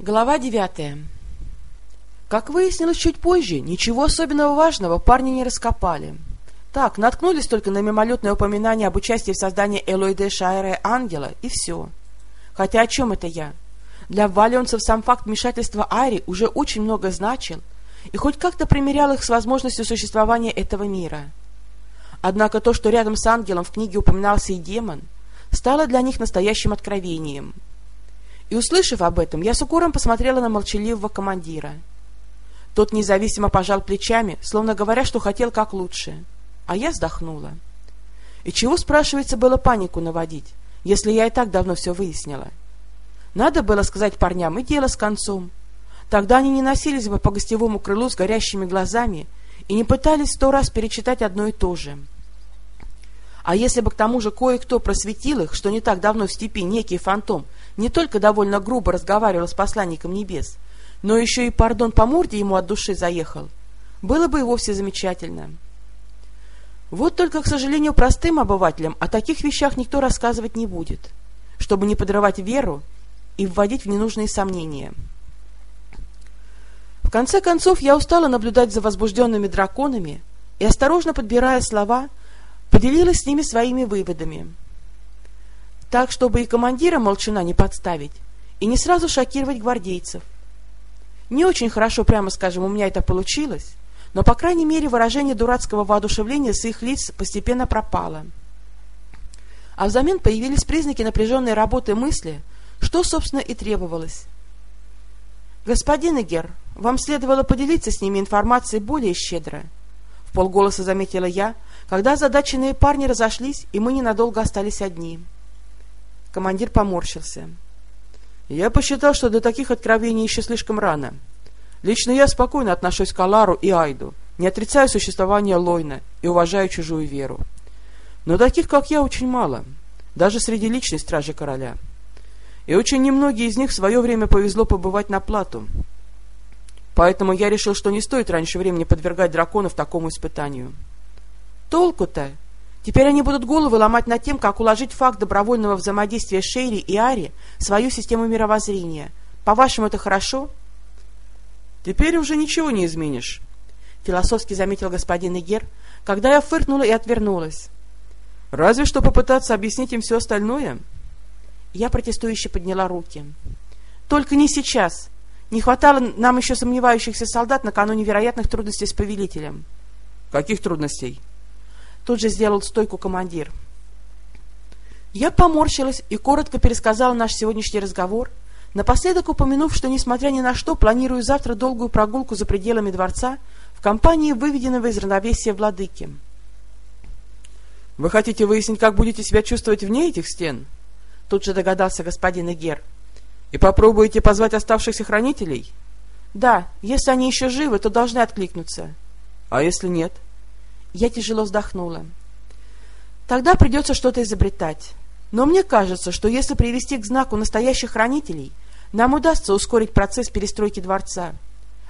Глава девятая Как выяснилось чуть позже, ничего особенного важного парни не раскопали. Так, наткнулись только на мимолетное упоминание об участии в создании Элойде Шайре Ангела, и все. Хотя о чем это я? Для валионцев сам факт вмешательства Ари уже очень много значил, и хоть как-то примерял их с возможностью существования этого мира. Однако то, что рядом с ангелом в книге упоминался и демон, стало для них настоящим откровением — и, услышав об этом, я с укором посмотрела на молчаливого командира. Тот независимо пожал плечами, словно говоря, что хотел как лучше. А я вздохнула. И чего, спрашивается, было панику наводить, если я и так давно все выяснила? Надо было сказать парням и дело с концом. Тогда они не носились бы по гостевому крылу с горящими глазами и не пытались сто раз перечитать одно и то же. А если бы к тому же кое-кто просветил их, что не так давно в степи некий фантом не только довольно грубо разговаривал с посланником небес, но еще и, пардон, по морде ему от души заехал, было бы и вовсе замечательно. Вот только, к сожалению, простым обывателям о таких вещах никто рассказывать не будет, чтобы не подрывать веру и вводить в ненужные сомнения. В конце концов, я устала наблюдать за возбужденными драконами и, осторожно подбирая слова, поделилась с ними своими выводами — так, чтобы и командира молчана не подставить, и не сразу шокировать гвардейцев. Не очень хорошо, прямо скажем, у меня это получилось, но, по крайней мере, выражение дурацкого воодушевления с их лиц постепенно пропало. А взамен появились признаки напряженной работы мысли, что, собственно, и требовалось. «Господин Игер, вам следовало поделиться с ними информацией более щедро», — в полголоса заметила я, когда озадаченные парни разошлись, и мы ненадолго остались одни. — Командир поморщился. Я посчитал, что для таких откровений еще слишком рано. Лично я спокойно отношусь к Алару и Айду, не отрицаю существование Лойна и уважаю чужую веру. Но таких, как я, очень мало, даже среди личной стражи короля. И очень немногие из них в свое время повезло побывать на плату. Поэтому я решил, что не стоит раньше времени подвергать драконов такому испытанию. Толку-то? Теперь они будут головы ломать над тем, как уложить факт добровольного взаимодействия Шейри и Ари в свою систему мировоззрения. По-вашему, это хорошо? Теперь уже ничего не изменишь, — философски заметил господин Игер, когда я фыркнула и отвернулась. Разве что попытаться объяснить им все остальное. Я протестующе подняла руки. Только не сейчас. Не хватало нам еще сомневающихся солдат накануне вероятных трудностей с повелителем. Каких трудностей? — Тут же сделал стойку командир. Я поморщилась и коротко пересказала наш сегодняшний разговор, напоследок упомянув, что, несмотря ни на что, планирую завтра долгую прогулку за пределами дворца в компании выведенного из равновесия владыки. — Вы хотите выяснить, как будете себя чувствовать вне этих стен? — тут же догадался господин Эгер. — И попробуете позвать оставшихся хранителей? — Да, если они еще живы, то должны откликнуться. — А если нет? — я тяжело вздохнула. Тогда придется что-то изобретать. Но мне кажется, что если привести к знаку настоящих хранителей, нам удастся ускорить процесс перестройки дворца.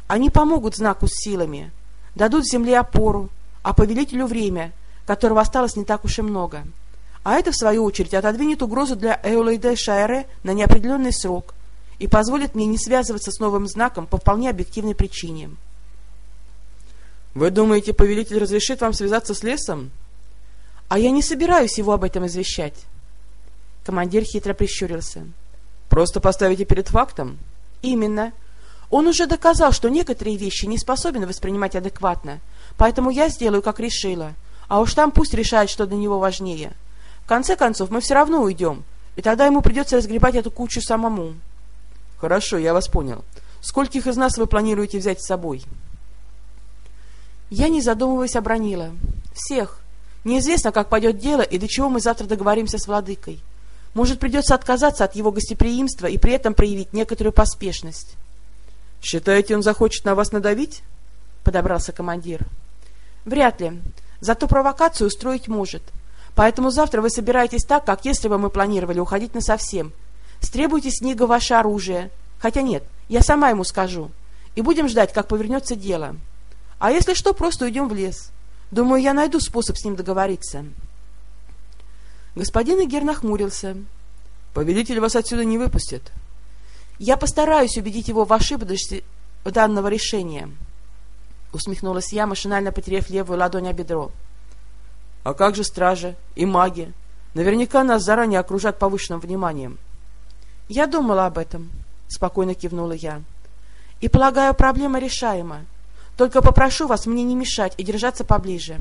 Они помогут знаку с силами, дадут земле опору, а повелителю время, которого осталось не так уж и много. А это, в свою очередь, отодвинет угрозу для Эулейде Шаэре на неопределенный срок и позволит мне не связываться с новым знаком по вполне объективной причине. Вы думаете, повелитель разрешит вам связаться с лесом? А я не собираюсь его об этом извещать. Командир хитро прищурился. Просто поставите перед фактом? Именно. Он уже доказал, что некоторые вещи не способен воспринимать адекватно, поэтому я сделаю, как решила. А уж там пусть решает, что для него важнее. В конце концов, мы все равно уйдем, и тогда ему придется разгребать эту кучу самому. Хорошо, я вас понял. Скольких из нас вы планируете взять с собой? — я, не задумываясь, обронила. Всех. Неизвестно, как пойдет дело и до чего мы завтра договоримся с владыкой. Может, придется отказаться от его гостеприимства и при этом проявить некоторую поспешность. — Считаете, он захочет на вас надавить? — подобрался командир. — Вряд ли. Зато провокацию устроить может. Поэтому завтра вы собираетесь так, как если бы мы планировали уходить насовсем. Стребуйте с Нига ваше оружие. Хотя нет, я сама ему скажу. И будем ждать, как повернется дело. — а если что, просто уйдем в лес. Думаю, я найду способ с ним договориться. Господин Игер нахмурился. — Повелитель вас отсюда не выпустит. Я постараюсь убедить его в ошибочности данного решения. Усмехнулась я, машинально потеряв левую ладонь о бедро. — А как же стражи и маги? Наверняка нас заранее окружат повышенным вниманием. — Я думала об этом, — спокойно кивнула я. — И, полагаю, проблема решаема. Только попрошу вас мне не мешать и держаться поближе.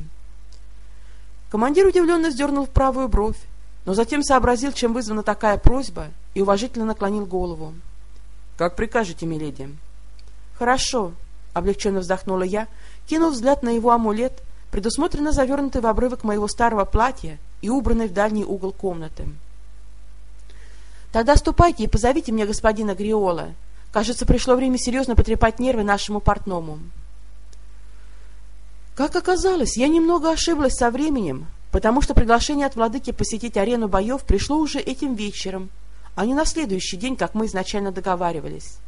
Командир удивленно сдернул правую бровь, но затем сообразил, чем вызвана такая просьба, и уважительно наклонил голову. — Как прикажете, миледи. — Хорошо, — облегченно вздохнула я, кинув взгляд на его амулет, предусмотренно завернутый в обрывок моего старого платья и убранный в дальний угол комнаты. — Тогда ступайте и позовите мне господина Гриола. Кажется, пришло время серьезно потрепать нервы нашему портному. Как оказалось, я немного ошиблась со временем, потому что приглашение от владыки посетить арену боев пришло уже этим вечером, а не на следующий день, как мы изначально договаривались.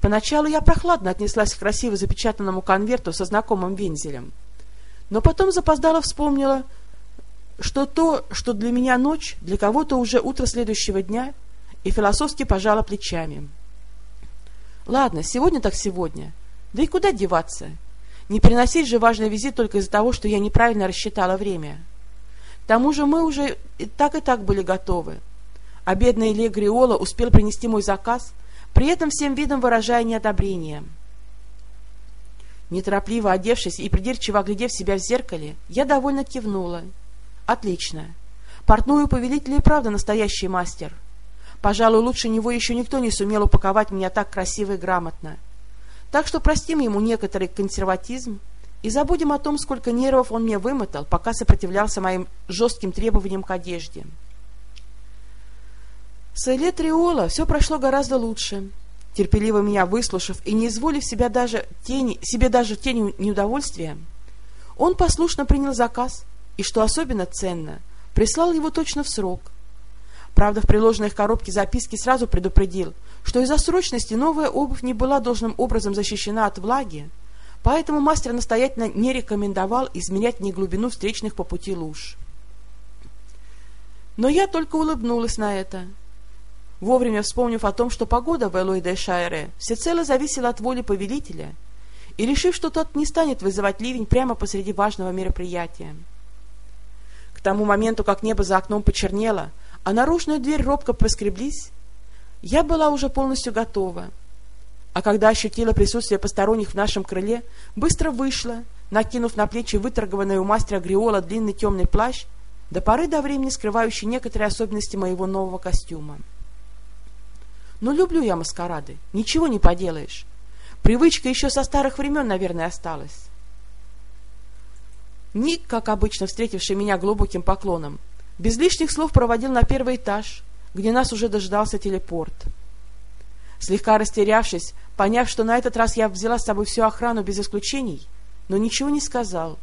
Поначалу я прохладно отнеслась к красиво запечатанному конверту со знакомым вензелем, но потом запоздала вспомнила, что то, что для меня ночь, для кого-то уже утро следующего дня, и философски пожала плечами. Ладно, сегодня так сегодня. Да и куда деваться? Не приносить же важный визит только из-за того, что я неправильно рассчитала время. К тому же мы уже и так и так были готовы. А бедный Илья Гриола успел принести мой заказ, при этом всем видом выражая неодобрение. Неторопливо одевшись и придирчиво оглядев себя в зеркале, я довольно кивнула. Отлично. Портную повелитель и правда настоящий мастер. Пожалуй, лучше него еще никто не сумел упаковать меня так красиво и грамотно. Так что простим ему некоторый консерватизм и забудем о том, сколько нервов он мне вымотал, пока сопротивлялся моим жестким требованиям к одежде. С Эле Триола все прошло гораздо лучше. Терпеливо меня выслушав и не изволив себя даже тени, себе даже тени неудовольствия, он послушно принял заказ и, что особенно ценно, прислал его точно в срок. Правда, в приложенной коробке записки сразу предупредил, что из-за срочности новая обувь не была должным образом защищена от влаги, поэтому мастер настоятельно не рекомендовал изменять ни глубину встречных по пути луж. Но я только улыбнулась на это — вовремя вспомнив о том, что погода в Элой-де-Шайре всецело зависела от воли повелителя, и решив, что тот не станет вызывать ливень прямо посреди важного мероприятия. К тому моменту, как небо за окном почернело, а наружную дверь робко поскреблись, я была уже полностью готова. А когда ощутила присутствие посторонних в нашем крыле, быстро вышла, накинув на плечи выторгованный у мастера Гриола длинный темный плащ, до поры до времени скрывающий некоторые особенности моего нового костюма. Но люблю я маскарады, ничего не поделаешь. Привычка еще со старых времен, наверное, осталась. Ник, как обычно встретивший меня глубоким поклоном, без лишних слов проводил на первый этаж, где нас уже дождался телепорт. Слегка растерявшись, поняв, что на этот раз я взяла с собой всю охрану без исключений, но ничего не сказал.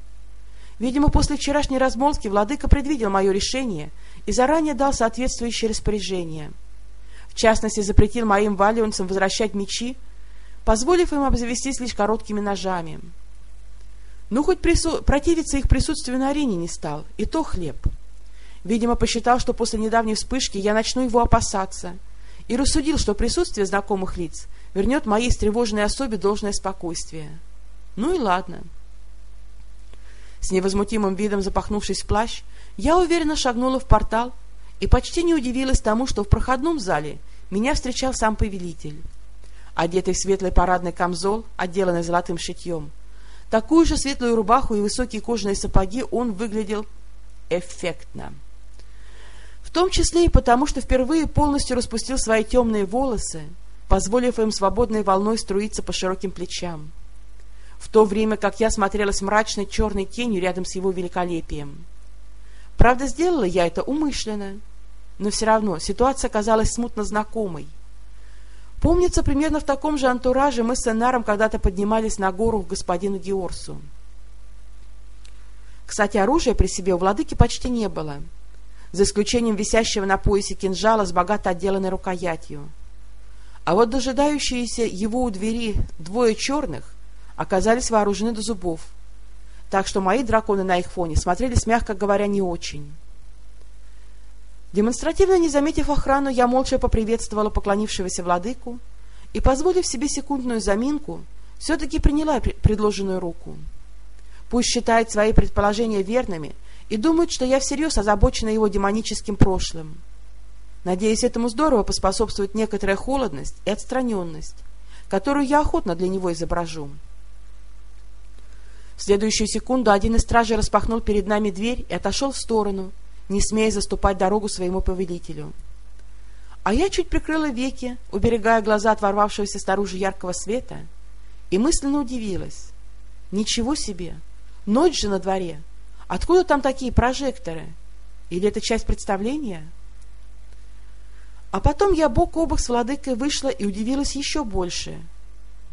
Видимо, после вчерашней размолвки владыка предвидел мое решение и заранее дал соответствующее распоряжение — в частности, запретил моим валионцам возвращать мечи, позволив им обзавестись лишь короткими ножами. Ну, хоть прису... противиться их присутствию на арене не стал, и то хлеб. Видимо, посчитал, что после недавней вспышки я начну его опасаться, и рассудил, что присутствие знакомых лиц вернет моей встревоженной особе должное спокойствие. Ну и ладно. С невозмутимым видом запахнувшись в плащ, я уверенно шагнула в портал и почти не удивилась тому, что в проходном зале меня встречал сам повелитель. Одетый в светлый парадный камзол, отделанный золотым шитьем. Такую же светлую рубаху и высокие кожаные сапоги он выглядел эффектно. В том числе и потому, что впервые полностью распустил свои темные волосы, позволив им свободной волной струиться по широким плечам. В то время как я смотрелась мрачной черной тенью рядом с его великолепием. Правда, сделала я это умышленно, но все равно ситуация казалась смутно знакомой. Помнится, примерно в таком же антураже мы с Энаром когда-то поднимались на гору к господину Георсу. Кстати, оружия при себе у владыки почти не было, за исключением висящего на поясе кинжала с богато отделанной рукоятью. А вот дожидающиеся его у двери двое черных оказались вооружены до зубов — так что мои драконы на их фоне смотрелись, мягко говоря, не очень. Демонстративно не заметив охрану, я молча поприветствовала поклонившегося владыку и, позволив себе секундную заминку, все-таки приняла предложенную руку. Пусть считает свои предположения верными и думает, что я всерьез озабочена его демоническим прошлым. Надеюсь, этому здорово поспособствует некоторая холодность и отстраненность, которую я охотно для него изображу. В следующую секунду один из стражей распахнул перед нами дверь и отошел в сторону, не смея заступать дорогу своему повелителю. А я чуть прикрыла веки, уберегая глаза от ворвавшегося снаружи яркого света, и мысленно удивилась. Ничего себе! Ночь же на дворе! Откуда там такие прожекторы? Или это часть представления? А потом я бок о бок с владыкой вышла и удивилась еще больше.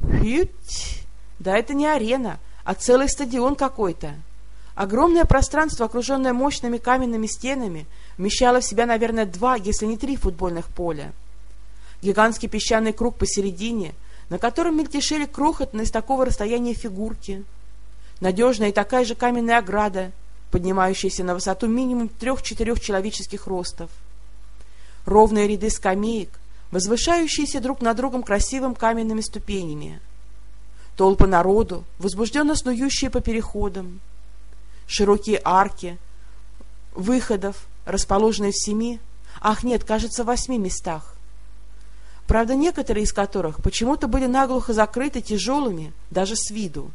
Хють! Да это не арена, а целый стадион какой-то. Огромное пространство, окруженное мощными каменными стенами, вмещало в себя, наверное, два, если не три футбольных поля. Гигантский песчаный круг посередине, на котором мельтешили крохотные с такого расстояния фигурки. Надежная и такая же каменная ограда, поднимающаяся на высоту минимум трех-четырех человеческих ростов. Ровные ряды скамеек, возвышающиеся друг над другом красивым каменными ступенями. Толпы народу, возбужденно снующие по переходам — широкие арки, выходов, расположенные в семи, ах нет, кажется, в восьми местах. Правда, некоторые из которых почему-то были наглухо закрыты тяжелыми, даже с виду,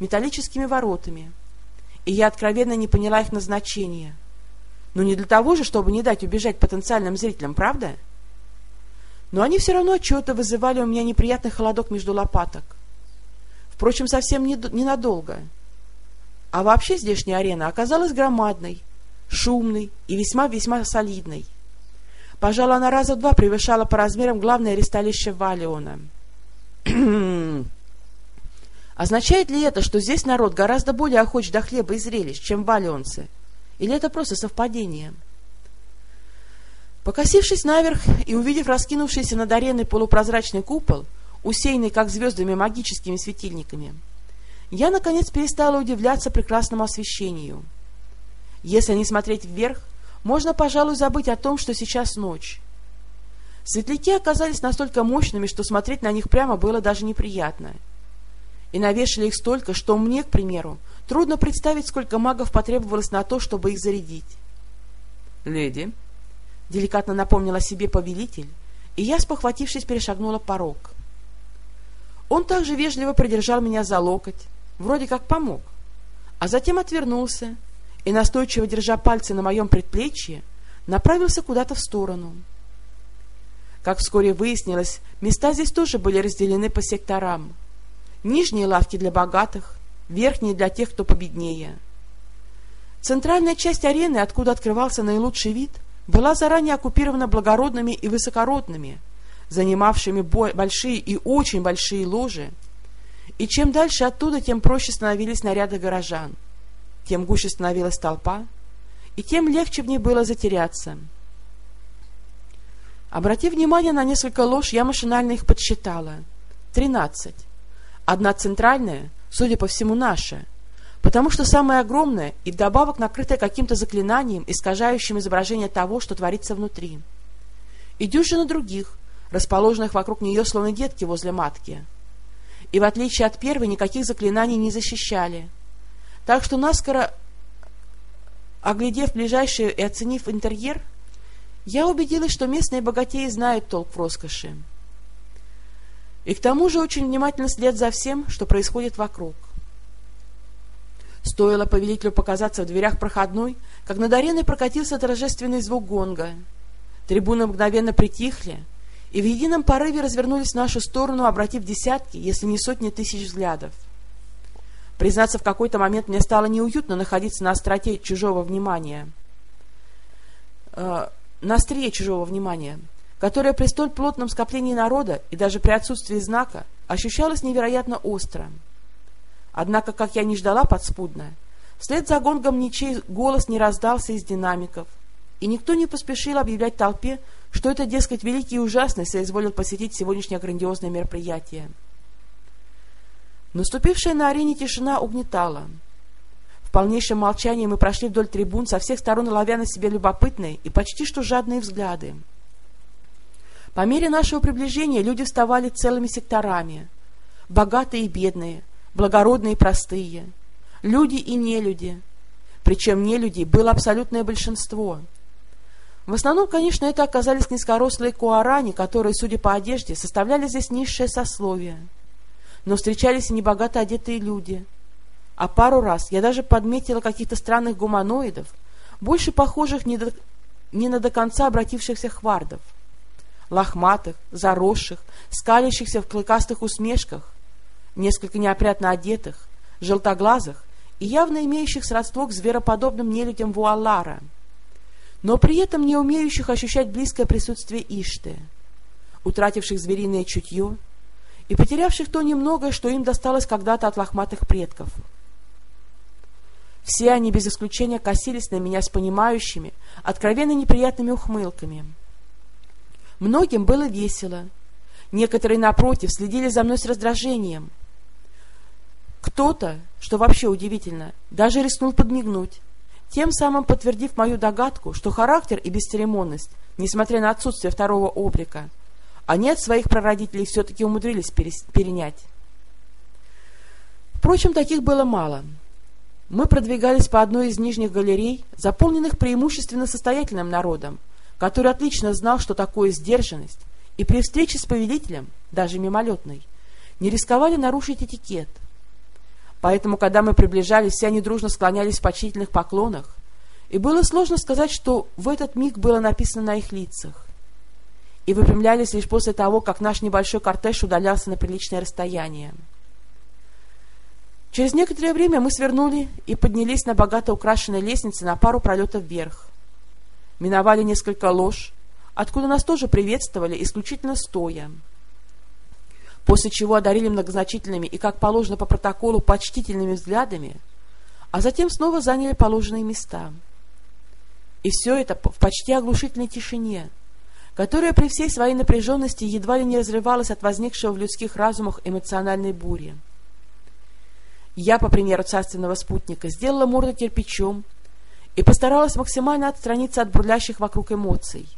металлическими воротами, и я откровенно не поняла их назначения. Но не для того же, чтобы не дать убежать потенциальным зрителям, правда? Но они все равно отчего-то вызывали у меня неприятный холодок между лопаток. Впрочем, совсем ненадолго. Не а вообще здешняя арена оказалась громадной, шумной и весьма-весьма солидной. Пожалуй, она раза два превышала по размерам главное ресталище Валиона. Означает ли это, что здесь народ гораздо более охоч до хлеба и зрелищ, чем валионцы? Или это просто совпадение? Покосившись наверх и увидев раскинувшийся над ареной полупрозрачный купол, усеянный как звездами магическими светильниками, я, наконец, перестала удивляться прекрасному освещению. Если не смотреть вверх, можно, пожалуй, забыть о том, что сейчас ночь. Светляки оказались настолько мощными, что смотреть на них прямо было даже неприятно. И навешали их столько, что мне, к примеру, трудно представить, сколько магов потребовалось на то, чтобы их зарядить. «Леди», — деликатно напомнила себе повелитель, и я, спохватившись, перешагнула порог. Он также вежливо придержал меня за локоть, вроде как помог, а затем отвернулся и, настойчиво держа пальцы на моем предплечье, направился куда-то в сторону. Как вскоре выяснилось, места здесь тоже были разделены по секторам. Нижние лавки для богатых, верхние для тех, кто победнее. Центральная часть арены, откуда открывался наилучший вид, была заранее оккупирована благородными и высокородными, занимавшими большие и очень большие ложи, и чем дальше оттуда, тем проще становились наряды горожан, тем гуще становилась толпа, и тем легче в ней было затеряться. Обратив внимание на несколько лож, я машинально их подсчитала. Тринадцать. Одна центральная, судя по всему, наша, потому что самая огромная и вдобавок накрытая каким-то заклинанием, искажающим изображение того, что творится внутри. И дюжина других, расположенных вокруг нее словно детки возле матки — и, в отличие от первой, никаких заклинаний не защищали. Так что, наскоро оглядев ближайшие и оценив интерьер, я убедилась, что местные богатеи знают толк в роскоши. И к тому же очень внимательно следят за всем, что происходит вокруг. Стоило повелителю показаться в дверях проходной, как над ареной прокатился торжественный звук гонга. Трибуны мгновенно притихли, и в едином порыве развернулись в нашу сторону, обратив десятки, если не сотни тысяч взглядов. Признаться, в какой-то момент мне стало неуютно находиться на остроте чужого внимания. Э, на острие чужого внимания, которое при столь плотном скоплении народа и даже при отсутствии знака ощущалось невероятно остро. Однако, как я не ждала подспудно, вслед за гонгом ничей голос не раздался из динамиков, и никто не поспешил объявлять толпе, что это, дескать, великий и ужасный соизволил посетить сегодняшнее грандиозное мероприятие. Наступившая на арене тишина угнетала. полнейшем молчании мы прошли вдоль трибун, со всех сторон ловя на себе любопытные и почти что жадные взгляды. По мере нашего приближения люди вставали целыми секторами. Богатые и бедные, благородные и простые, люди и нелюди. Причем нелюдей было абсолютное большинство. В основном, конечно, это оказались низкорослые куарани, которые, судя по одежде, составляли здесь низшее сословие. Но встречались и небогато одетые люди. А пару раз я даже подметила каких-то странных гуманоидов, больше похожих не, до, не на до конца обратившихся хвардов лохматых, заросших, скалящихся в клыкастых усмешках, несколько неопрятно одетых, желтоглазых и явно имеющих сродство к звероподобным нелюдям Вуалара, но при этом не умеющих ощущать близкое присутствие Ишты, утративших звериное чутье и потерявших то немногое, что им досталось когда-то от лохматых предков. Все они без исключения косились на меня с понимающими, откровенно неприятными ухмылками — Многим было весело. Некоторые, напротив, следили за мной с раздражением. Кто-то, что вообще удивительно, даже рискнул подмигнуть, тем самым подтвердив мою догадку, что характер и бесцеремонность, несмотря на отсутствие второго облика, они от своих прародителей все-таки умудрились перенять. Впрочем, таких было мало. Мы продвигались по одной из нижних галерей, заполненных преимущественно состоятельным народом, который отлично знал, что такое сдержанность, и при встрече с повелителем, даже мимолетной, не рисковали нарушить этикет. Поэтому, когда мы приближались, все они дружно склонялись в почтительных поклонах, и было сложно сказать, что в этот миг было написано на их лицах. И выпрямлялись лишь после того, как наш небольшой кортеж удалялся на приличное расстояние. Через некоторое время мы свернули и поднялись на богато украшенной лестнице на пару пролетов вверх миновали несколько лож, откуда нас тоже приветствовали исключительно стоя. После чего одарили многозначительными и, как положено по протоколу, почтительными взглядами, а затем снова заняли положенные места. И все это в почти оглушительной тишине, которая при всей своей напряженности едва ли не разрывалась от возникшего в людских разумах эмоциональной бури. Я, по примеру царственного спутника, сделала морду кирпичом и постаралась максимально отстраниться от бурлящих вокруг эмоций.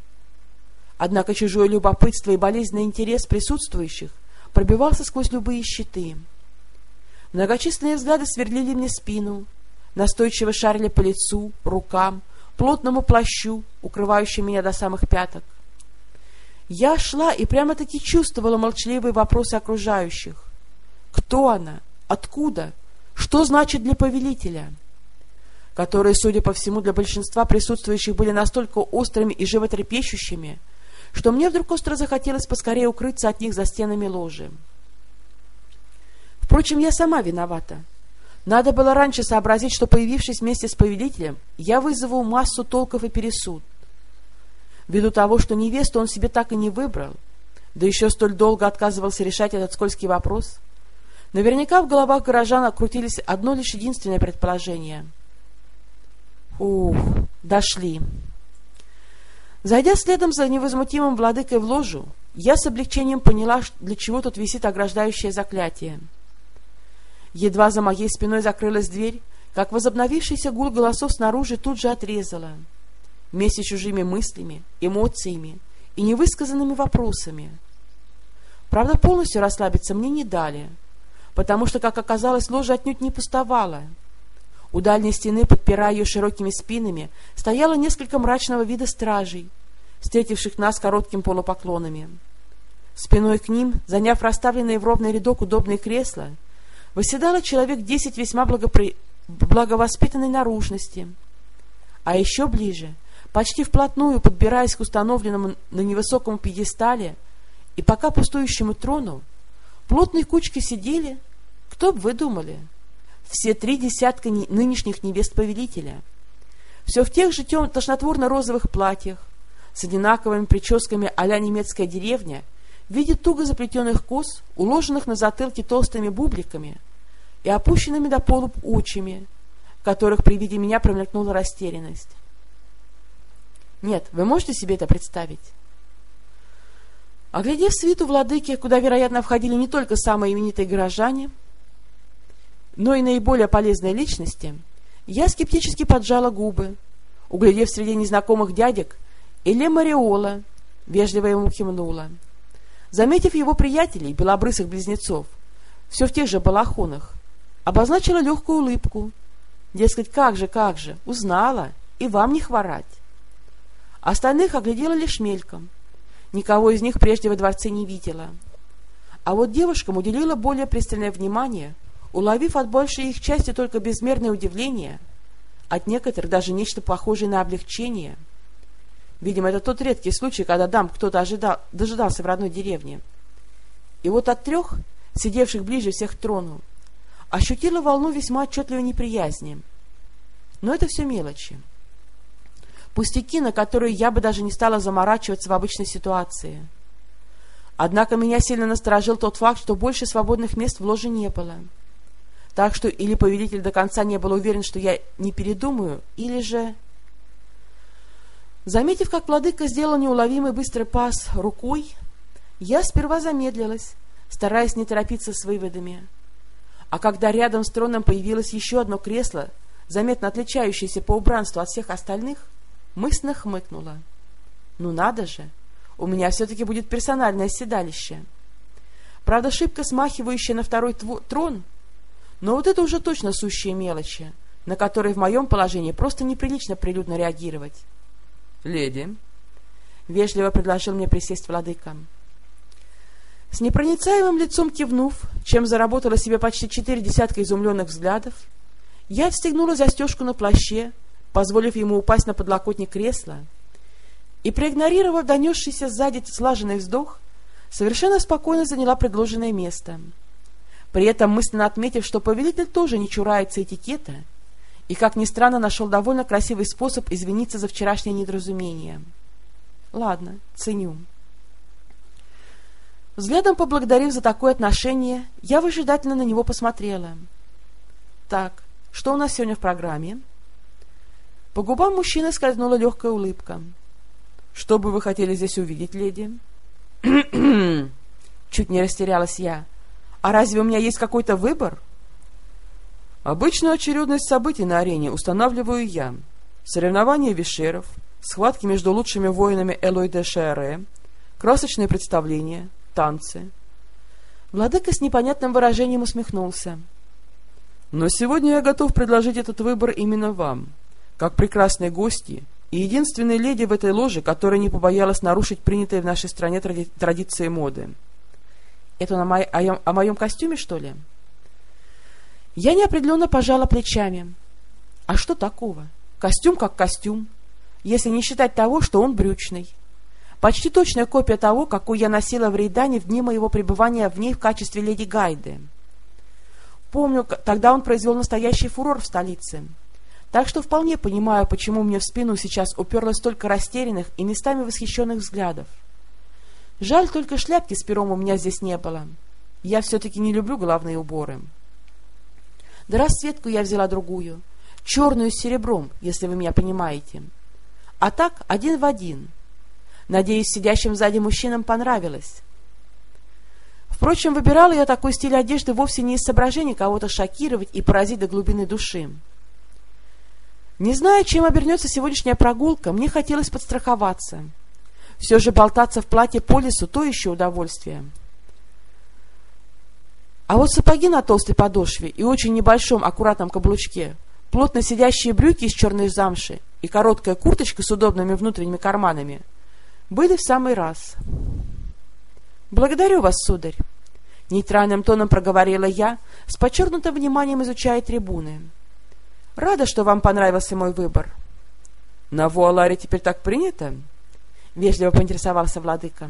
Однако чужое любопытство и болезненный интерес присутствующих пробивался сквозь любые щиты. Многочисленные взгляды сверлили мне спину, настойчиво шарили по лицу, рукам, плотному плащу, укрывающему меня до самых пяток. Я шла и прямо-таки чувствовала молчаливые вопросы окружающих. Кто она? Откуда? Что значит для повелителя? — которые, судя по всему, для большинства присутствующих были настолько острыми и животрепещущими, что мне вдруг остро захотелось поскорее укрыться от них за стенами ложи. Впрочем, я сама виновата. Надо было раньше сообразить, что, появившись вместе с повелителем, я вызову массу толков и пересуд. Ввиду того, что невесту он себе так и не выбрал, да еще столь долго отказывался решать этот скользкий вопрос, наверняка в головах горожан окрутились одно лишь единственное предположение — Ух, дошли. Зайдя следом за невозмутимым владыкой в ложу, я с облегчением поняла, для чего тут висит ограждающее заклятие. Едва за моей спиной закрылась дверь, как возобновившийся гул голосов снаружи тут же отрезала. Вместе с чужими мыслями, эмоциями и невысказанными вопросами. Правда, полностью расслабиться мне не дали, потому что, как оказалось, ложа отнюдь не пустовала — у дальней стены, подпирая ее широкими спинами, стояло несколько мрачного вида стражей, встретивших нас коротким полупоклонами. Спиной к ним, заняв расставленные в ровный рядок удобные кресла, восседало человек десять весьма благопри... благовоспитанной наружности. А еще ближе, почти вплотную подбираясь к установленному на невысоком пьедестале и пока пустующему трону, плотной кучкой сидели, кто бы вы думали, — все три десятка нынешних невест повелителя. Все в тех же тем тошнотворно-розовых платьях, с одинаковыми прическами а-ля немецкая деревня, в виде туго заплетенных кос, уложенных на затылке толстыми бубликами и опущенными до полу очами, которых при виде меня промелькнула растерянность. Нет, вы можете себе это представить? Оглядев свиту владыки, куда, вероятно, входили не только самые именитые горожане, но и наиболее полезные личности, Я скептически поджала губы, углядев среди незнакомых дядек Эле Мариола, вежливо ему кивнула. Заметив его приятелей, белобрысых близнецов, все в тех же балахонах, обозначила легкую улыбку. Дескать, как же, как же, узнала, и вам не хворать. Остальных оглядела лишь мельком. Никого из них прежде во дворце не видела. А вот девушкам уделила более пристальное внимание, уловив от большей их части только безмерное удивление, от некоторых даже нечто похожее на облегчение. Видимо, это тот редкий случай, когда дам кто-то ожидал, дожидался в родной деревне. И вот от трех, сидевших ближе всех к трону, ощутила волну весьма отчетливой неприязни. Но это все мелочи. Пустяки, на которые я бы даже не стала заморачиваться в обычной ситуации. Однако меня сильно насторожил тот факт, что больше свободных мест в ложе не было. Так что или повелитель до конца не был уверен, что я не передумаю, или же... Заметив, как владыка сделал неуловимый быстрый пас рукой, я сперва замедлилась, стараясь не торопиться с выводами. А когда рядом с троном появилось еще одно кресло, заметно отличающееся по убранству от всех остальных, мысленно хмыкнула. Ну надо же, у меня все-таки будет персональное седалище. Правда, шибко смахивающее на второй трон, но вот это уже точно сущие мелочи, на которые в моем положении просто неприлично прилюдно реагировать. — Леди, — вежливо предложил мне присесть владыка. С непроницаемым лицом кивнув, чем заработала себе почти четыре десятка изумленных взглядов, я отстегнула застежку на плаще, позволив ему упасть на подлокотник кресла, и, проигнорировав донесшийся сзади слаженный вздох, совершенно спокойно заняла предложенное место, при этом мысленно отметив, что повелитель тоже не чурается этикета и, как ни странно, нашел довольно красивый способ извиниться за вчерашнее недоразумение. Ладно, ценю. Взглядом поблагодарив за такое отношение, я выжидательно на него посмотрела. Так, что у нас сегодня в программе? — по губам мужчины скользнула легкая улыбка. — Что бы вы хотели здесь увидеть, леди? Чуть не растерялась я. — А разве у меня есть какой-то выбор? — Обычную очередность событий на арене устанавливаю я. Соревнования вишеров, схватки между лучшими воинами Элой де Шере, красочные представления, танцы. Владыка с непонятным выражением усмехнулся. — Но сегодня я готов предложить этот выбор именно вам. — как прекрасной гости и единственной леди в этой ложе, которая не побоялась нарушить принятые в нашей стране тради традиции моды. Это на мо о, о моем костюме, что ли? Я неопределенно пожала плечами. А что такого? Костюм как костюм, если не считать того, что он брючный. Почти точная копия того, какую я носила в Рейдане в дни моего пребывания в ней в качестве леди Гайды. Помню, тогда он произвел настоящий фурор в столице. Так что вполне понимаю, почему мне в спину сейчас уперлось столько растерянных и местами восхищенных взглядов. Жаль, только шляпки с пером у меня здесь не было. Я все-таки не люблю головные уборы. Да расцветку я взяла другую, черную с серебром, если вы меня понимаете. А так, один в один. Надеюсь, сидящим сзади мужчинам понравилось. Впрочем, выбирала я такой стиль одежды вовсе не из соображений кого-то шокировать и поразить до глубины души. Не зная, чем обернется сегодняшняя прогулка, мне хотелось подстраховаться. Все же болтаться в платье по лесу — то еще удовольствие. А вот сапоги на толстой подошве и очень небольшом аккуратном каблучке, плотно сидящие брюки из черной замши и короткая курточка с удобными внутренними карманами были в самый раз. «Благодарю вас, сударь!» Нейтральным тоном проговорила я, с подчеркнутым вниманием изучая трибуны. Рада, что вам понравился мой выбор. — На Вуаларе теперь так принято? — вежливо поинтересовался владыка.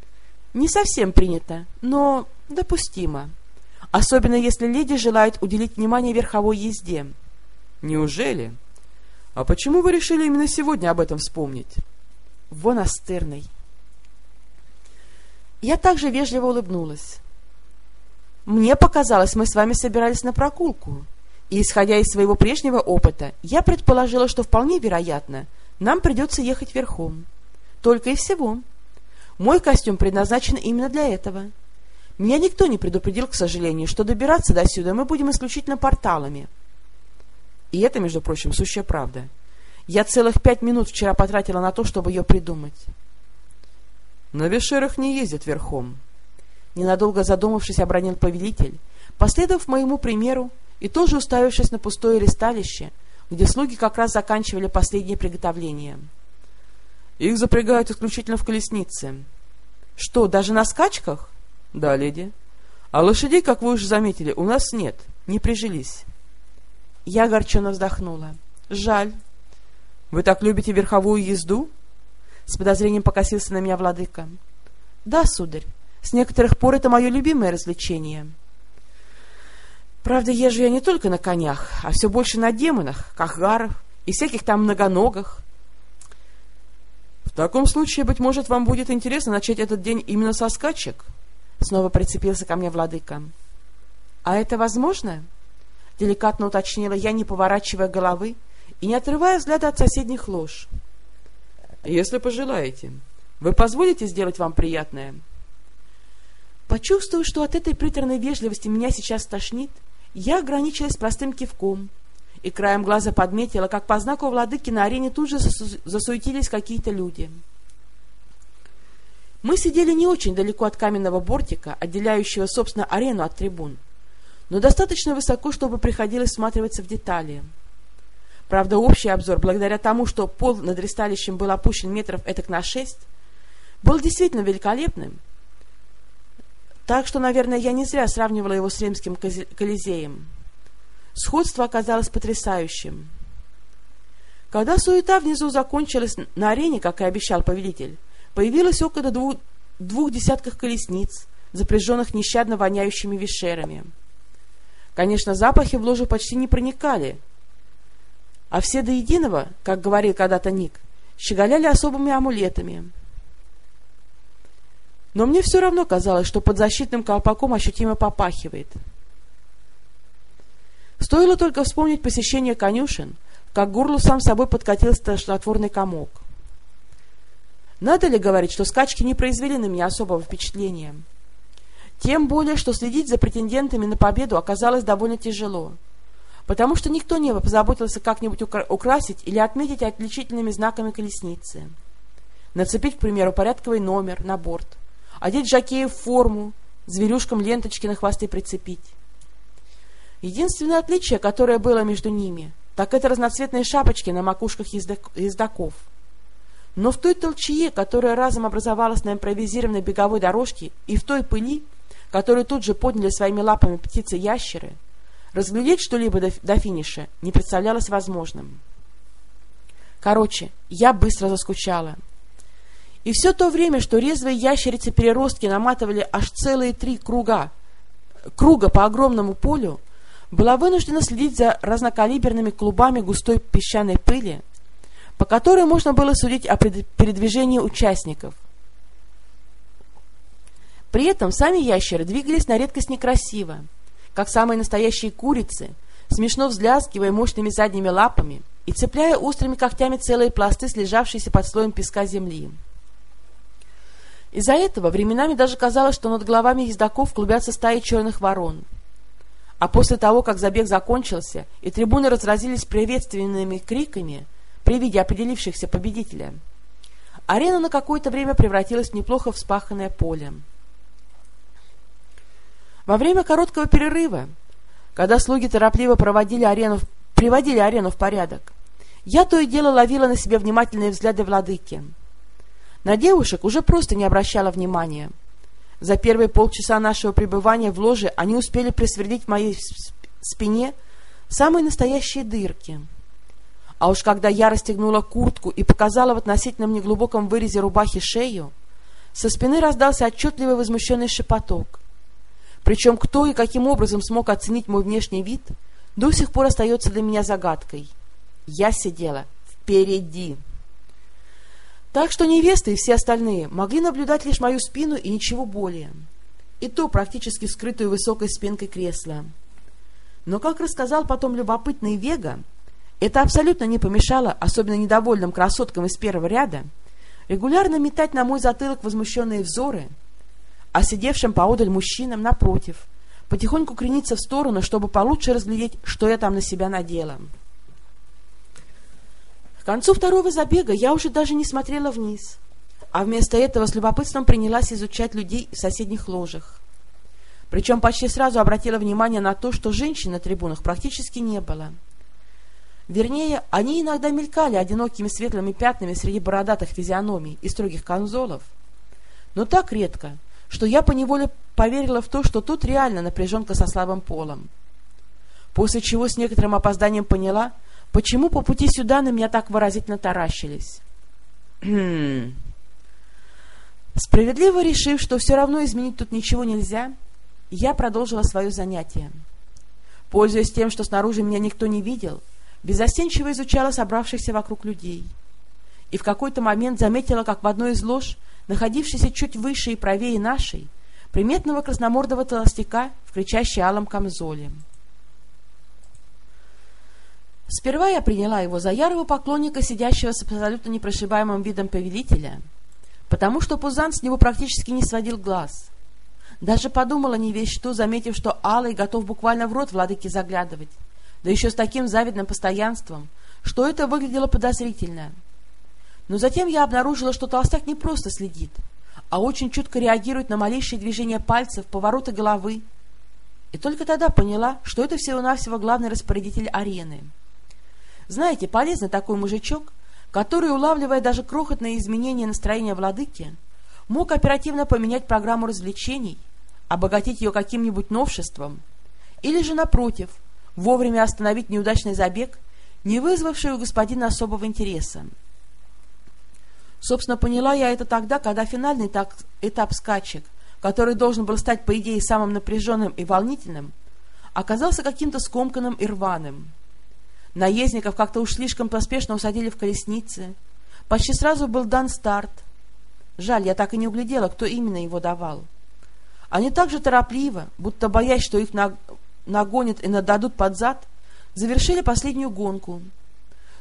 — Не совсем принято, но допустимо. Особенно если леди желают уделить внимание верховой езде. — Неужели? А почему вы решили именно сегодня об этом вспомнить? — Вон остырный. Я также вежливо улыбнулась. — Мне показалось, мы с вами собирались на прогулку. — и, исходя из своего прежнего опыта, я предположила, что вполне вероятно, нам придется ехать верхом. Только и всего. Мой костюм предназначен именно для этого. Меня никто не предупредил, к сожалению, что добираться до сюда мы будем исключительно порталами. И это, между прочим, сущая правда. Я целых пять минут вчера потратила на то, чтобы ее придумать. На вешерах не ездят верхом. Ненадолго задумавшись, обронил повелитель, последовав моему примеру и тоже уставившись на пустое листалище, где слуги как раз заканчивали последние приготовления. Их запрягают исключительно в колеснице. Что, даже на скачках? Да, леди. А лошадей, как вы уже заметили, у нас нет, не прижились. Я огорченно вздохнула. Жаль. Вы так любите верховую езду? С подозрением покосился на меня владыка. Да, сударь, с некоторых пор это мое любимое развлечение. Правда, езжу я не только на конях, а все больше на демонах, кахгаров и всяких там многоногах. Таком случае, быть может, вам будет интересно начать этот день именно со скачек? Снова прицепился ко мне владыка. — А это возможно? — деликатно уточнила я, не поворачивая головы и не отрывая взгляда от соседних лож. — Если пожелаете. Вы позволите сделать вам приятное? Почувствовав, что от этой приторной вежливости меня сейчас тошнит, я ограничилась простым кивком и краем глаза подметила, как по знаку владыки на арене тут же засуетились какие-то люди. Мы сидели не очень далеко от каменного бортика, отделяющего, собственно, арену от трибун, но достаточно высоко, чтобы приходилось всматриваться в детали. Правда, общий обзор, благодаря тому, что пол над ристалищем был опущен метров этак на шесть, был действительно великолепным. Так что, наверное, я не зря сравнивала его с римским колизеем. Сходство оказалось потрясающим. Когда суета внизу закончилась на арене, как и обещал повелитель, появилось около двух, двух десятков колесниц, запряженных нещадно воняющими вишерами. Конечно, запахи в ложу почти не проникали, а все до единого, как говорил когда-то Ник, щеголяли особыми амулетами. Но мне все равно казалось, что под защитным колпаком ощутимо попахивает — Стоило только вспомнить посещение конюшен, как горлу сам собой подкатился тошнотворный комок. Надо ли говорить, что скачки не произвели на меня особого впечатления? Тем более, что следить за претендентами на победу оказалось довольно тяжело, потому что никто не позаботился как-нибудь украсить или отметить отличительными знаками колесницы. Нацепить, к примеру, порядковый номер на борт, одеть жакею в форму, зверюшкам ленточки на хвосты прицепить. Единственное отличие, которое было между ними, так это разноцветные шапочки на макушках ездак ездаков. Но в той толчье, которая разом образовалась на импровизированной беговой дорожке, и в той пыли, которую тут же подняли своими лапами птицы-ящеры, разглядеть что-либо до, до финиша не представлялось возможным. Короче, я быстро заскучала. И все то время, что резвые ящерицы-переростки наматывали аж целые три круга, круга по огромному полю, была вынуждена следить за разнокалиберными клубами густой песчаной пыли, по которой можно было судить о передвижении участников. При этом сами ящеры двигались на редкость некрасиво, как самые настоящие курицы, смешно взлязгивая мощными задними лапами и цепляя острыми когтями целые пласты, слежавшиеся под слоем песка земли. Из-за этого временами даже казалось, что над головами ездаков клубятся стаи черных ворон — а после того, как забег закончился, и трибуны разразились приветственными криками при виде определившихся победителя, арена на какое-то время превратилась в неплохо вспаханное поле. Во время короткого перерыва, когда слуги торопливо проводили арену, приводили арену в порядок, я то и дело ловила на себе внимательные взгляды владыки. На девушек уже просто не обращала внимания — за первые полчаса нашего пребывания в ложе они успели присвердить в моей спине самые настоящие дырки. А уж когда я расстегнула куртку и показала в относительно неглубоком вырезе рубахи шею, со спины раздался отчетливый возмущенный шепоток. Причем кто и каким образом смог оценить мой внешний вид, до сих пор остается для меня загадкой. Я сидела впереди. Так что невесты и все остальные могли наблюдать лишь мою спину и ничего более. И то практически скрытую высокой спинкой кресла. Но, как рассказал потом любопытный Вега, это абсолютно не помешало, особенно недовольным красоткам из первого ряда, регулярно метать на мой затылок возмущенные взоры, а сидевшим поодаль мужчинам, напротив, потихоньку крениться в сторону, чтобы получше разглядеть, что я там на себя надела. К концу второго забега я уже даже не смотрела вниз, а вместо этого с любопытством принялась изучать людей в соседних ложах. Причем почти сразу обратила внимание на то, что женщин на трибунах практически не было. Вернее, они иногда мелькали одинокими светлыми пятнами среди бородатых физиономий и строгих конзолов, но так редко, что я поневоле поверила в то, что тут реально напряженка со слабым полом. После чего с некоторым опозданием поняла, почему по пути сюда на меня так выразительно таращились. Справедливо решив, что все равно изменить тут ничего нельзя, я продолжила свое занятие. Пользуясь тем, что снаружи меня никто не видел, безостенчиво изучала собравшихся вокруг людей. И в какой-то момент заметила, как в одной из лож, находившейся чуть выше и правее нашей, приметного красномордого толстяка в кричащей алом камзоле. Сперва я приняла его за ярого поклонника, сидящего с абсолютно непрошибаемым видом повелителя, потому что Пузан с него практически не сводил глаз. Даже подумала не весь что, заметив, что Алый готов буквально в рот владыки заглядывать, да еще с таким завидным постоянством, что это выглядело подозрительно. Но затем я обнаружила, что толстяк не просто следит, а очень чутко реагирует на малейшие движения пальцев, повороты головы. И только тогда поняла, что это всего-навсего главный распорядитель арены — знаете, полезный такой мужичок, который, улавливая даже крохотные изменения настроения владыки, мог оперативно поменять программу развлечений, обогатить ее каким-нибудь новшеством, или же, напротив, вовремя остановить неудачный забег, не вызвавший у господина особого интереса. Собственно, поняла я это тогда, когда финальный этап скачек, который должен был стать, по идее, самым напряженным и волнительным, оказался каким-то скомканным и рваным. Наездников как-то уж слишком поспешно усадили в колесницы. Почти сразу был дан старт. Жаль, я так и не углядела, кто именно его давал. Они так же торопливо, будто боясь, что их нагонят и нададут под зад, завершили последнюю гонку.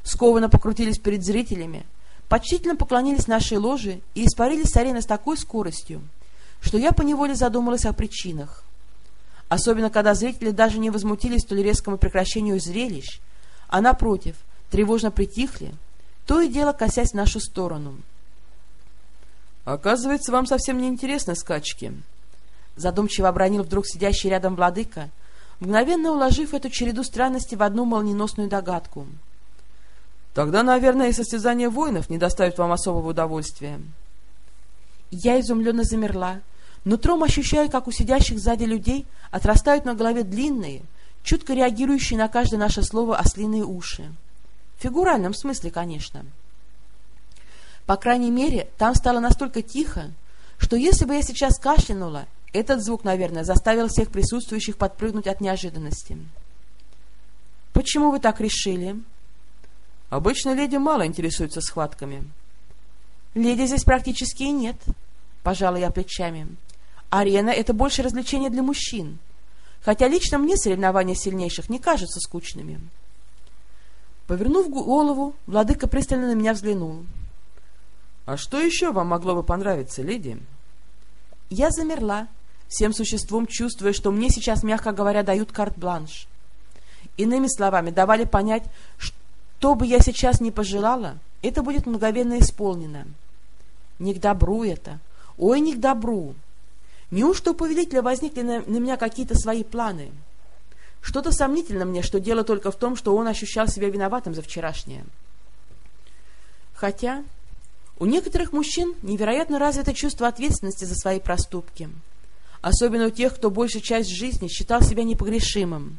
Скованно покрутились перед зрителями, почтительно поклонились нашей ложе и испарились с арены с такой скоростью, что я поневоле задумалась о причинах. Особенно, когда зрители даже не возмутились столь резкому прекращению зрелищ, а напротив, тревожно притихли, то и дело косясь в нашу сторону. «Оказывается, вам совсем не интересны скачки», — задумчиво обронил вдруг сидящий рядом владыка, мгновенно уложив эту череду странностей в одну молниеносную догадку. «Тогда, наверное, и состязание воинов не доставит вам особого удовольствия». Я изумленно замерла, нутром ощущая, как у сидящих сзади людей отрастают на голове длинные, чутко реагирующие на каждое наше слово ослиные уши. В фигуральном смысле, конечно. По крайней мере, там стало настолько тихо, что если бы я сейчас кашлянула, этот звук, наверное, заставил всех присутствующих подпрыгнуть от неожиданности. «Почему вы так решили?» «Обычно леди мало интересуются схватками». «Леди здесь практически и нет», — пожала я плечами. «Арена — это больше развлечение для мужчин хотя лично мне соревнования сильнейших не кажутся скучными. Повернув голову, владыка пристально на меня взглянул. — А что еще вам могло бы понравиться, леди? Я замерла, всем существом чувствуя, что мне сейчас, мягко говоря, дают карт-бланш. Иными словами, давали понять, что бы я сейчас не пожелала, это будет мгновенно исполнено. Не к добру это, ой, не к добру. Неужто у повелителя возникли на, на меня какие-то свои планы? Что-то сомнительно мне, что дело только в том, что он ощущал себя виноватым за вчерашнее. Хотя у некоторых мужчин невероятно развито чувство ответственности за свои проступки, особенно у тех, кто большую часть жизни считал себя непогрешимым.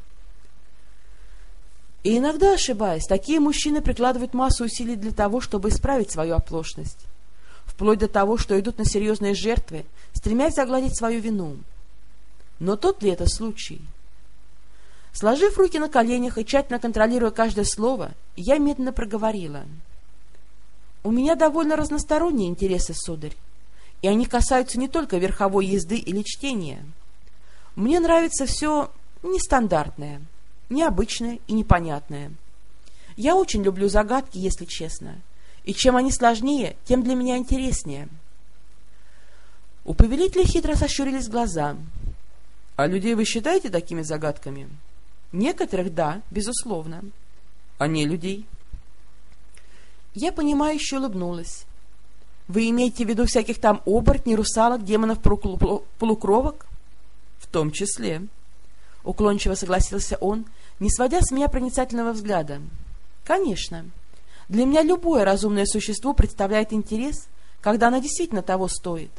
И иногда, ошибаясь, такие мужчины прикладывают массу усилий для того, чтобы исправить свою оплошность вплоть до того, что идут на серьезные жертвы, стремясь загладить свою вину. Но тот ли это случай? Сложив руки на коленях и тщательно контролируя каждое слово, я медленно проговорила. «У меня довольно разносторонние интересы, сударь, и они касаются не только верховой езды или чтения. Мне нравится все нестандартное, необычное и непонятное. Я очень люблю загадки, если честно» и чем они сложнее, тем для меня интереснее. У повелителя хитро сощурились глаза. — А людей вы считаете такими загадками? — Некоторых — да, безусловно. — А не людей? Я понимающе улыбнулась. Вы имеете в виду всяких там оборотней, русалок, демонов, полукровок? В том числе. Уклончиво согласился он, не сводя с меня проницательного взгляда. Конечно. Для меня любое разумное существо представляет интерес, когда оно действительно того стоит.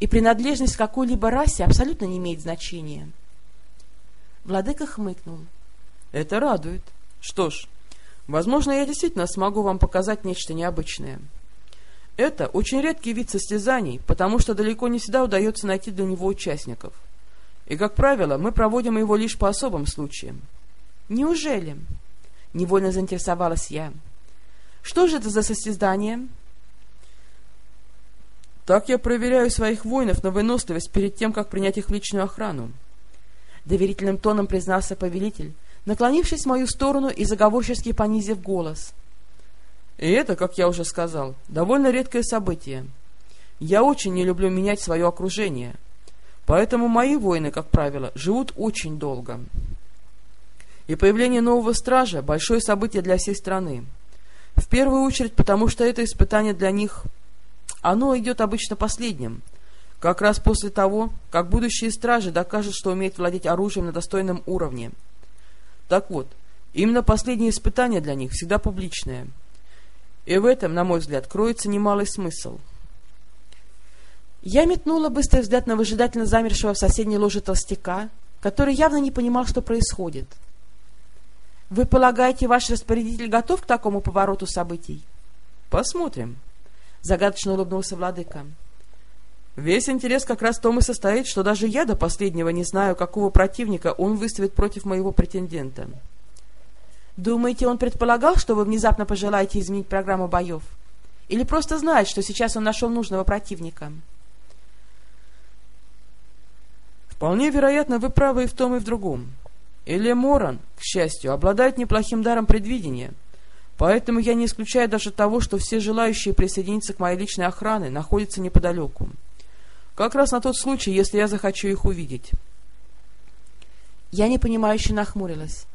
И принадлежность к какой-либо расе абсолютно не имеет значения. Владыка хмыкнул. Это радует. Что ж, возможно, я действительно смогу вам показать нечто необычное. Это очень редкий вид состязаний, потому что далеко не всегда удается найти для него участников. И, как правило, мы проводим его лишь по особым случаям. Неужели? Невольно заинтересовалась я. Что же это за состязание? Так я проверяю своих воинов на выносливость перед тем, как принять их в личную охрану. Доверительным тоном признался повелитель, наклонившись в мою сторону и заговорчески понизив голос — и это, как я уже сказал, довольно редкое событие. Я очень не люблю менять свое окружение, поэтому мои воины, как правило, живут очень долго. И появление нового стража – большое событие для всей страны. В первую очередь, потому что это испытание для них, оно идет обычно последним, как раз после того, как будущие стражи докажут, что умеют владеть оружием на достойном уровне. Так вот, именно последнее испытание для них всегда публичное – и в этом, на мой взгляд, кроется немалый смысл. Я метнула быстрый взгляд на выжидательно замершего в соседней ложе толстяка, который явно не понимал, что происходит. «Вы полагаете, ваш распорядитель готов к такому повороту событий?» «Посмотрим», — загадочно улыбнулся владыка. «Весь интерес как раз в том и состоит, что даже я до последнего не знаю, какого противника он выставит против моего претендента». Думаете, он предполагал, что вы внезапно пожелаете изменить программу боев? Или просто знает, что сейчас он нашел нужного противника? Вполне вероятно, вы правы и в том, и в другом. Или Моран, к счастью, обладает неплохим даром предвидения. Поэтому я не исключаю даже того, что все желающие присоединиться к моей личной охране находятся неподалеку. Как раз на тот случай, если я захочу их увидеть. Я непонимающе нахмурилась.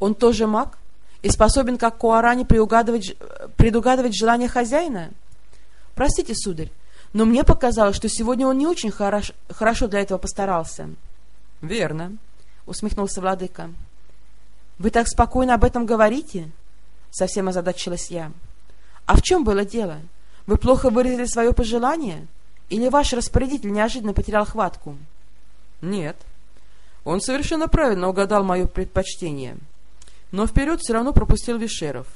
Он тоже маг и способен, как Куарани, предугадывать, предугадывать желания хозяина? Простите, сударь, но мне показалось, что сегодня он не очень хорош, хорошо для этого постарался. — Верно, — усмехнулся владыка. — Вы так спокойно об этом говорите? — совсем озадачилась я. — А в чем было дело? Вы плохо выразили свое пожелание? Или ваш распорядитель неожиданно потерял хватку? — Нет. Он совершенно правильно угадал мое предпочтение. — но вперед все равно пропустил Вишеров.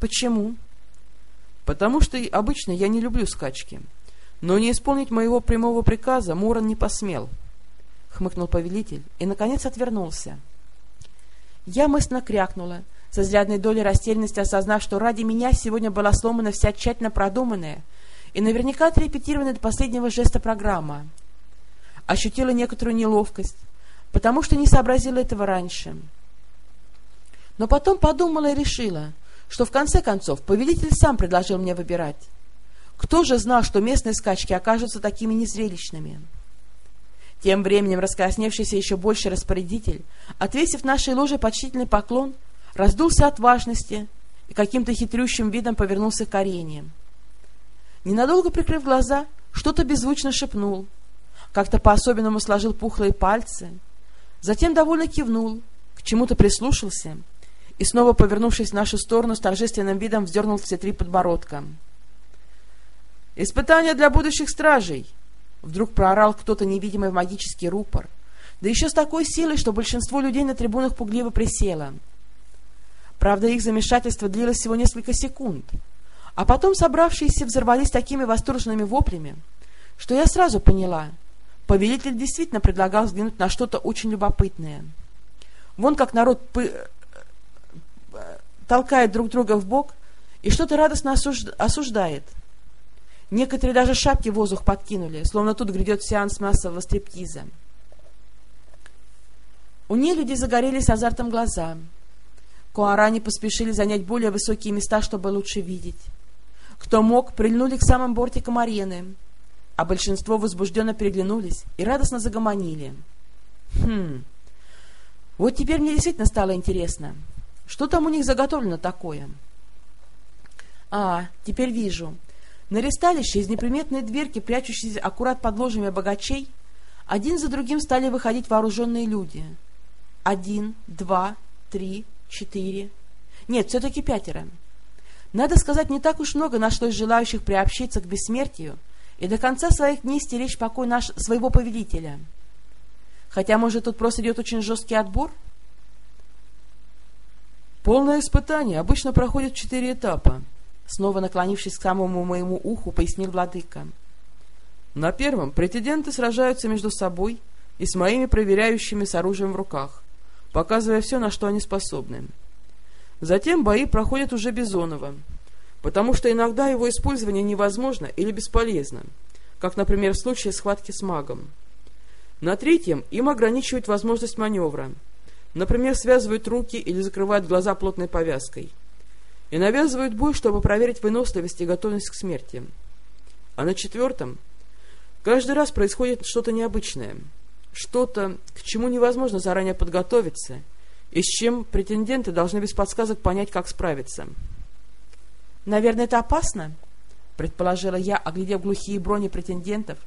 Почему? Потому что обычно я не люблю скачки. Но не исполнить моего прямого приказа Мурон не посмел. Хмыкнул повелитель и, наконец, отвернулся. Я мысленно крякнула, со изрядной долей растерянности осознав, что ради меня сегодня была сломана вся тщательно продуманная и наверняка отрепетированная до последнего жеста программа. Ощутила некоторую неловкость, потому что не сообразила этого раньше. — но потом подумала и решила, что в конце концов повелитель сам предложил мне выбирать. Кто же знал, что местные скачки окажутся такими незрелищными? Тем временем раскрасневшийся еще больше распорядитель, отвесив нашей ложе почтительный поклон, раздулся от важности и каким-то хитрющим видом повернулся к арене. Ненадолго прикрыв глаза, что-то беззвучно шепнул, как-то по-особенному сложил пухлые пальцы, затем довольно кивнул, к чему-то прислушался — и снова, повернувшись в нашу сторону, с торжественным видом вздернул все три подбородка. «Испытание для будущих стражей!» Вдруг проорал кто-то невидимый в магический рупор, да еще с такой силой, что большинство людей на трибунах пугливо присело. Правда, их замешательство длилось всего несколько секунд, а потом собравшиеся взорвались такими восторженными воплями, что я сразу поняла, повелитель действительно предлагал взглянуть на что-то очень любопытное. Вон как народ толкает друг друга в бок и что-то радостно осуждает. Некоторые даже шапки в воздух подкинули, словно тут грядет сеанс массового стриптиза. У нелюдей загорелись азартом глаза. Куарани поспешили занять более высокие места, чтобы лучше видеть. Кто мог, прильнули к самым бортикам арены, а большинство возбужденно переглянулись и радостно загомонили. Хм, вот теперь мне действительно стало интересно — что там у них заготовлено такое? А, теперь вижу. На ресталище из неприметной дверки, прячущейся аккурат под ложами богачей, один за другим стали выходить вооруженные люди. Один, два, три, четыре. Нет, все-таки пятеро. Надо сказать, не так уж много нашлось желающих приобщиться к бессмертию и до конца своих дней стеречь покой наш, своего повелителя. Хотя, может, тут просто идет очень жесткий отбор? Полное испытание обычно проходит четыре этапа, снова наклонившись к самому моему уху, пояснил владыка. На первом претенденты сражаются между собой и с моими проверяющими с оружием в руках, показывая все, на что они способны. Затем бои проходят уже Бизонова, потому что иногда его использование невозможно или бесполезно, как, например, в случае схватки с магом. На третьем им ограничивают возможность маневра, например, связывают руки или закрывают глаза плотной повязкой, и навязывают бой, чтобы проверить выносливость и готовность к смерти. А на четвертом каждый раз происходит что-то необычное, что-то, к чему невозможно заранее подготовиться – и с чем претенденты должны без подсказок понять, как справиться. «Наверное, это опасно?» — предположила я, оглядев глухие брони претендентов,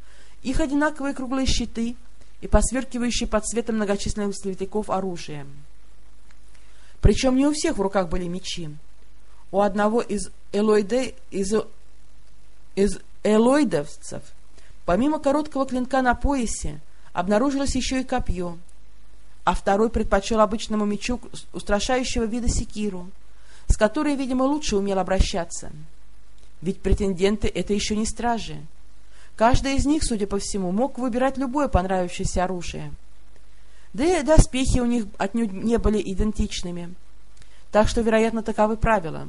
их одинаковые круглые щиты и посверкивающие под светом многочисленных светляков оружие. Причем не у всех в руках были мечи. У одного из, элоиде, из, из элоидовцев, помимо короткого клинка на поясе, обнаружилось еще и копье, а второй предпочел обычному мечу устрашающего вида секиру, с которой, видимо, лучше умел обращаться. Ведь претенденты — это еще не стражи. Каждый из них, судя по всему, мог выбирать любое понравившееся оружие. Да и доспехи у них отнюдь не были идентичными. Так что, вероятно, таковы правила.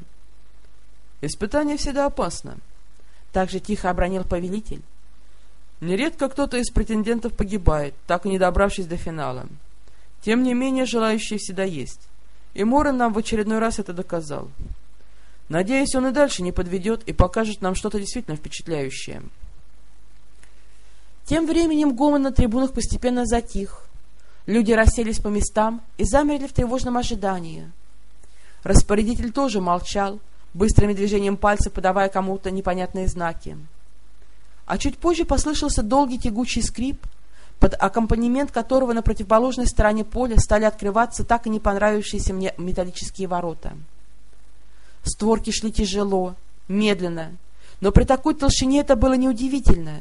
«Испытание всегда опасно», — также тихо обронил повелитель. «Нередко кто-то из претендентов погибает, так и не добравшись до финала». Тем не менее, желающие всегда есть. И Морен нам в очередной раз это доказал. Надеюсь, он и дальше не подведет и покажет нам что-то действительно впечатляющее. Тем временем гомон на трибунах постепенно затих. Люди расселись по местам и замерли в тревожном ожидании. Распорядитель тоже молчал, быстрыми движением пальцев подавая кому-то непонятные знаки. А чуть позже послышался долгий тягучий скрип — под аккомпанемент которого на противоположной стороне поля стали открываться так и не понравившиеся мне металлические ворота. Створки шли тяжело, медленно, но при такой толщине это было неудивительно.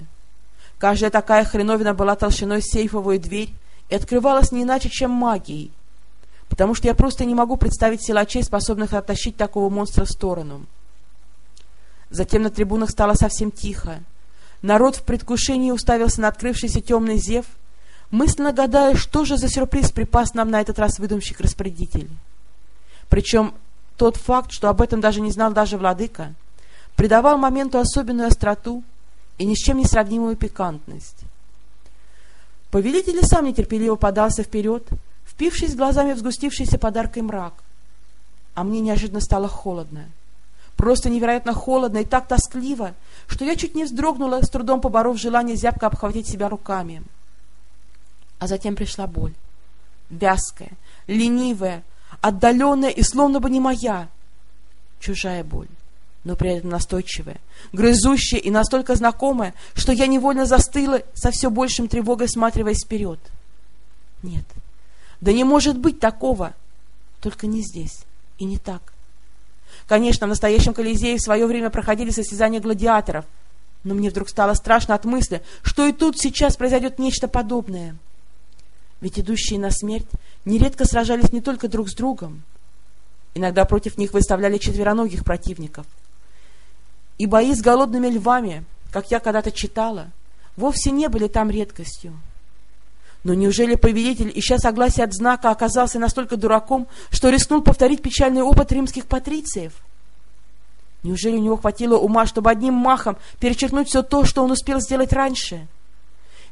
Каждая такая хреновина была толщиной сейфовую дверь и открывалась не иначе, чем магией, потому что я просто не могу представить силачей, способных оттащить такого монстра в сторону. Затем на трибунах стало совсем тихо, Народ в предвкушении уставился на открывшийся темный зев, мысленно гадая, что же за сюрприз припас нам на этот раз выдумщик-распорядитель. Причем тот факт, что об этом даже не знал даже владыка, придавал моменту особенную остроту и ни с чем не сравнимую пикантность. Повелитель сам нетерпеливо подался вперед, впившись глазами в сгустившийся подаркой мрак. А мне неожиданно стало холодно. Просто невероятно холодно и так тоскливо, что я чуть не вздрогнула, с трудом поборов желание зябко обхватить себя руками. А затем пришла боль. Вязкая, ленивая, отдаленная и словно бы не моя. Чужая боль, но при этом настойчивая, грызущая и настолько знакомая, что я невольно застыла, со все большим тревогой сматриваясь вперед. Нет, да не может быть такого, только не здесь и не так. Конечно, в настоящем Колизее в свое время проходили состязания гладиаторов, но мне вдруг стало страшно от мысли, что и тут сейчас произойдет нечто подобное. Ведь идущие на смерть нередко сражались не только друг с другом. Иногда против них выставляли четвероногих противников. И бои с голодными львами, как я когда-то читала, вовсе не были там редкостью. Но неужели повелитель, ища согласия от знака, оказался настолько дураком, что рискнул повторить печальный опыт римских патрициев? Неужели у него хватило ума, чтобы одним махом перечеркнуть все то, что он успел сделать раньше?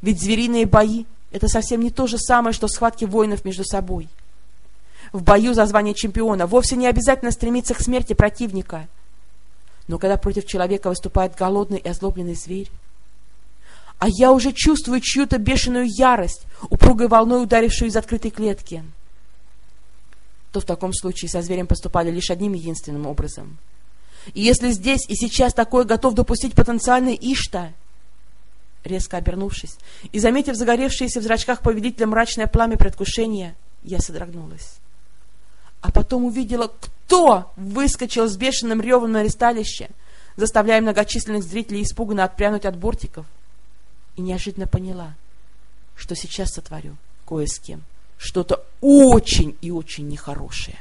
Ведь звериные бои — это совсем не то же самое, что схватки воинов между собой. В бою за звание чемпиона вовсе не обязательно стремиться к смерти противника. Но когда против человека выступает голодный и озлобленный зверь, а я уже чувствую чью-то бешеную ярость, упругой волной ударившую из открытой клетки. То в таком случае со зверем поступали лишь одним единственным образом. И если здесь и сейчас такое готов допустить потенциальный Ишта, резко обернувшись и заметив загоревшееся в зрачках повелителя мрачное пламя предвкушения, я содрогнулась. А потом увидела, кто выскочил с бешеным ревом на ресталище, заставляя многочисленных зрителей испуганно отпрянуть от бортиков, и неожиданно поняла, что сейчас сотворю кое с кем что-то очень и очень нехорошее.